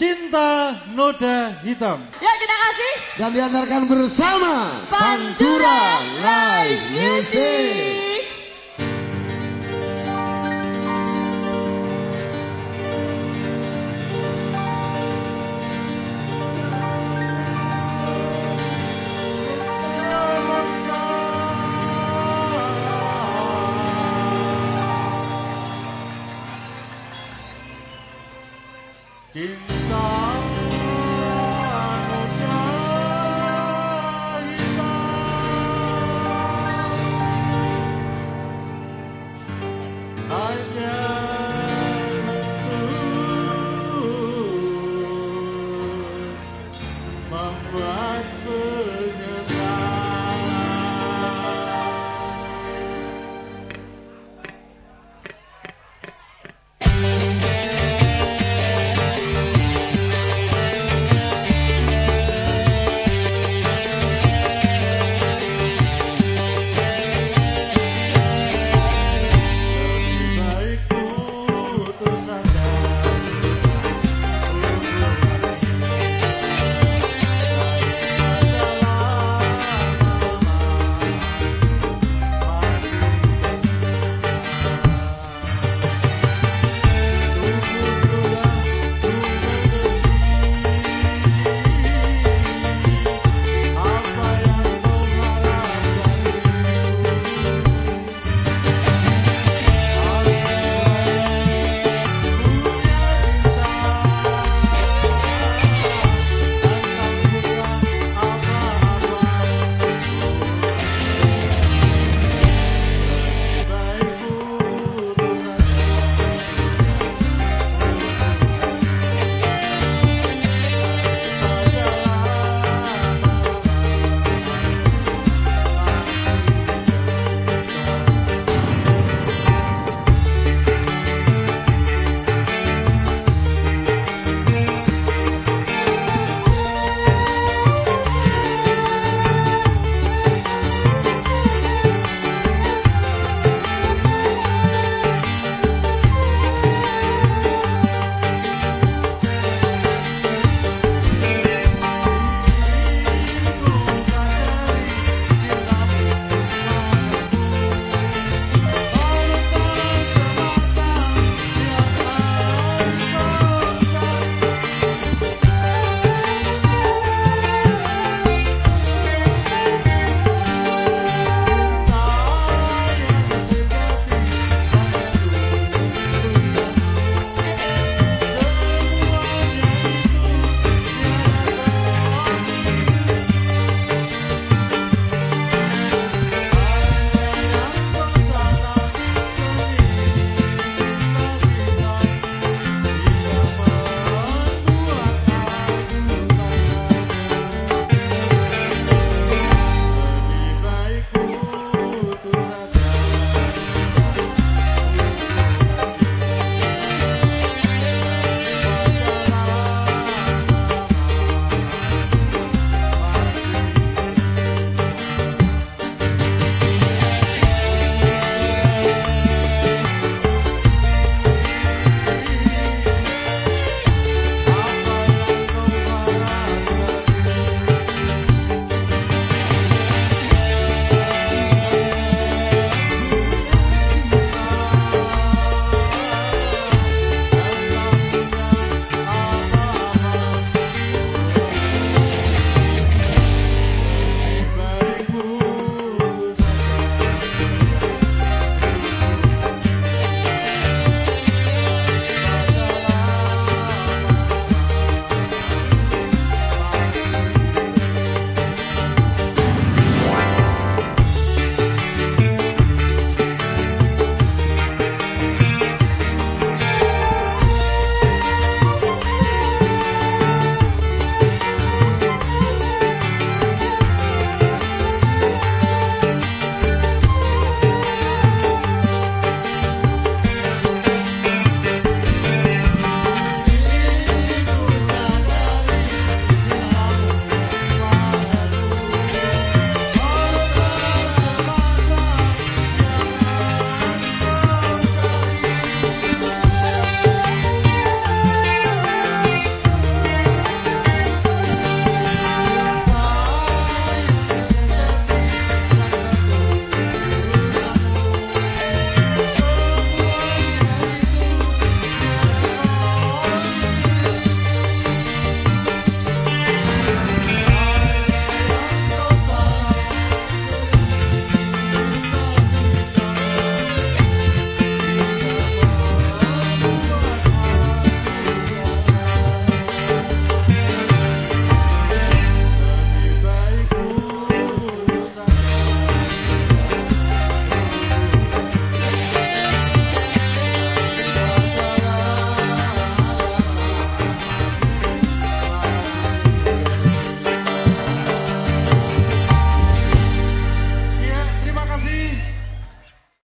Cinta Noda Hitam. Ya kita kasih. Dan diantarkan bersama Pantura Live Music. Cinta